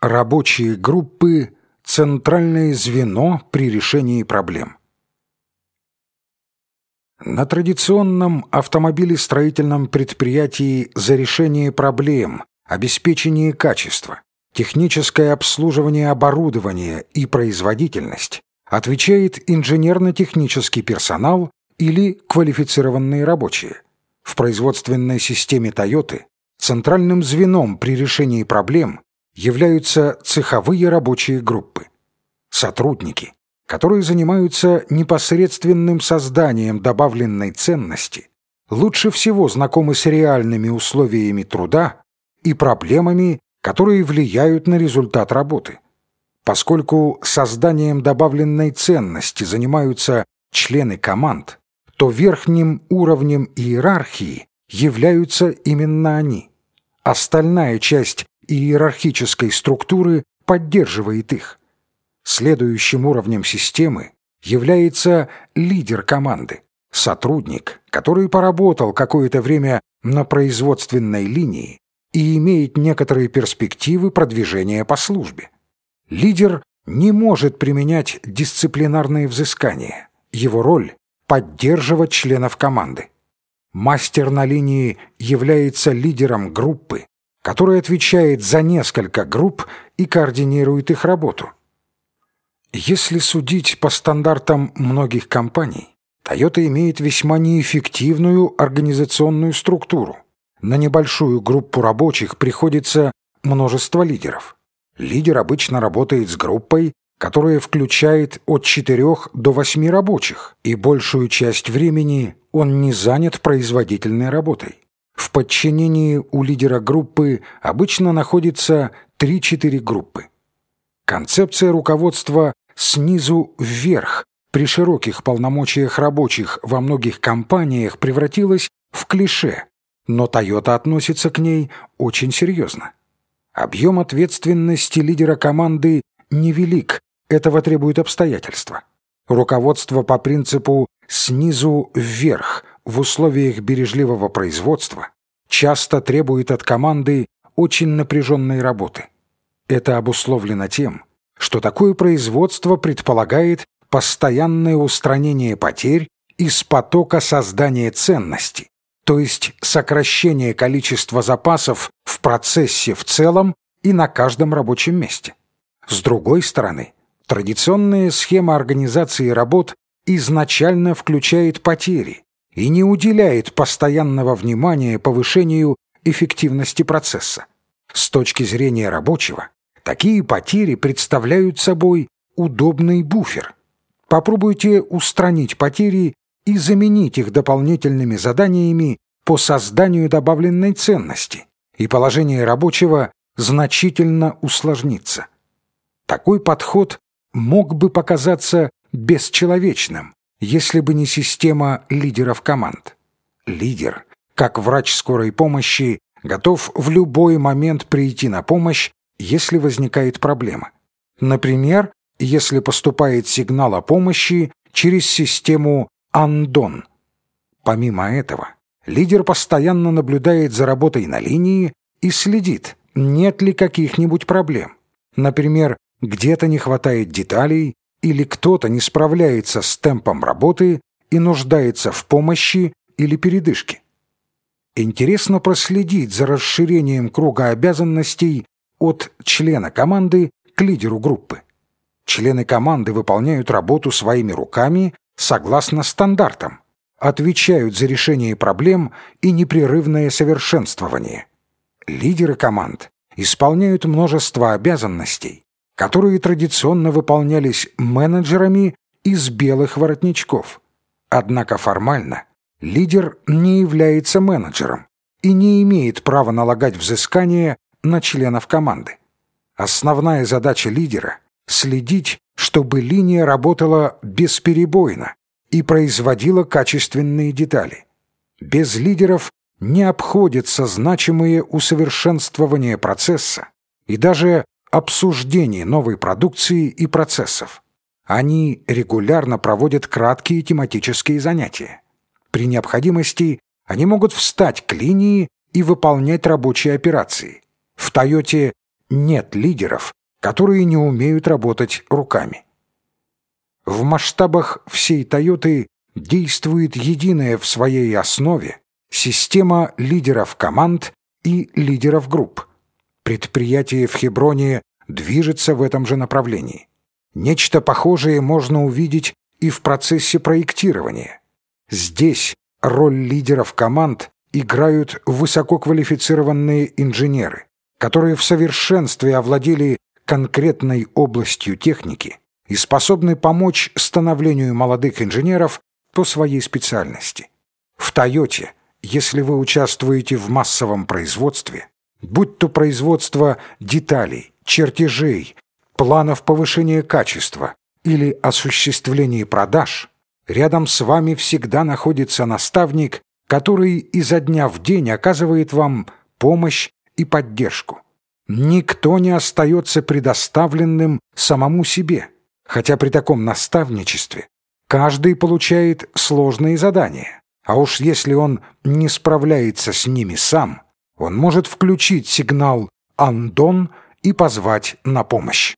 Рабочие группы – центральное звено при решении проблем. На традиционном автомобилестроительном предприятии за решение проблем, обеспечение качества, техническое обслуживание оборудования и производительность отвечает инженерно-технический персонал или квалифицированные рабочие. В производственной системе Toyota центральным звеном при решении проблем являются цеховые рабочие группы. Сотрудники, которые занимаются непосредственным созданием добавленной ценности, лучше всего знакомы с реальными условиями труда и проблемами, которые влияют на результат работы. Поскольку созданием добавленной ценности занимаются члены команд, то верхним уровнем иерархии являются именно они. Остальная часть иерархической структуры поддерживает их. Следующим уровнем системы является лидер команды, сотрудник, который поработал какое-то время на производственной линии и имеет некоторые перспективы продвижения по службе. Лидер не может применять дисциплинарные взыскания. Его роль – поддерживать членов команды. Мастер на линии является лидером группы, который отвечает за несколько групп и координирует их работу. Если судить по стандартам многих компаний, Toyota имеет весьма неэффективную организационную структуру. На небольшую группу рабочих приходится множество лидеров. Лидер обычно работает с группой, которая включает от 4 до 8 рабочих, и большую часть времени он не занят производительной работой. В подчинении у лидера группы обычно находится 3-4 группы. Концепция руководства снизу вверх при широких полномочиях рабочих во многих компаниях превратилась в клише, но Toyota относится к ней очень серьезно. Объем ответственности лидера команды невелик, этого требуют обстоятельства. Руководство по принципу «снизу вверх» в условиях бережливого производства часто требует от команды очень напряженной работы. Это обусловлено тем, что такое производство предполагает постоянное устранение потерь из потока создания ценности, то есть сокращение количества запасов в процессе в целом и на каждом рабочем месте. С другой стороны, традиционная схема организации работ изначально включает потери и не уделяет постоянного внимания повышению эффективности процесса. С точки зрения рабочего, такие потери представляют собой удобный буфер. Попробуйте устранить потери и заменить их дополнительными заданиями по созданию добавленной ценности, и положение рабочего значительно усложнится. Такой подход мог бы показаться бесчеловечным, если бы не система лидеров команд. Лидер, как врач скорой помощи, готов в любой момент прийти на помощь, если возникает проблема. Например, если поступает сигнал о помощи через систему Андон. Помимо этого, лидер постоянно наблюдает за работой на линии и следит, нет ли каких-нибудь проблем. Например, где-то не хватает деталей или кто-то не справляется с темпом работы и нуждается в помощи или передышке. Интересно проследить за расширением круга обязанностей от члена команды к лидеру группы. Члены команды выполняют работу своими руками согласно стандартам, отвечают за решение проблем и непрерывное совершенствование. Лидеры команд исполняют множество обязанностей, которые традиционно выполнялись менеджерами из белых воротничков. Однако формально лидер не является менеджером и не имеет права налагать взыскания на членов команды. Основная задача лидера – следить, чтобы линия работала бесперебойно и производила качественные детали. Без лидеров не обходятся значимые усовершенствования процесса и даже обсуждение новой продукции и процессов. Они регулярно проводят краткие тематические занятия. При необходимости они могут встать к линии и выполнять рабочие операции. В «Тойоте» нет лидеров, которые не умеют работать руками. В масштабах всей Тойоты действует единая в своей основе система лидеров команд и лидеров групп. Предприятие в Хеброне движется в этом же направлении. Нечто похожее можно увидеть и в процессе проектирования. Здесь роль лидеров команд играют высококвалифицированные инженеры, которые в совершенстве овладели конкретной областью техники и способны помочь становлению молодых инженеров по своей специальности. В «Тойоте», если вы участвуете в массовом производстве, будь то производство деталей, чертежей, планов повышения качества или осуществления продаж, рядом с вами всегда находится наставник, который изо дня в день оказывает вам помощь и поддержку. Никто не остается предоставленным самому себе, хотя при таком наставничестве каждый получает сложные задания, а уж если он не справляется с ними сам, он может включить сигнал «Андон» и позвать на помощь.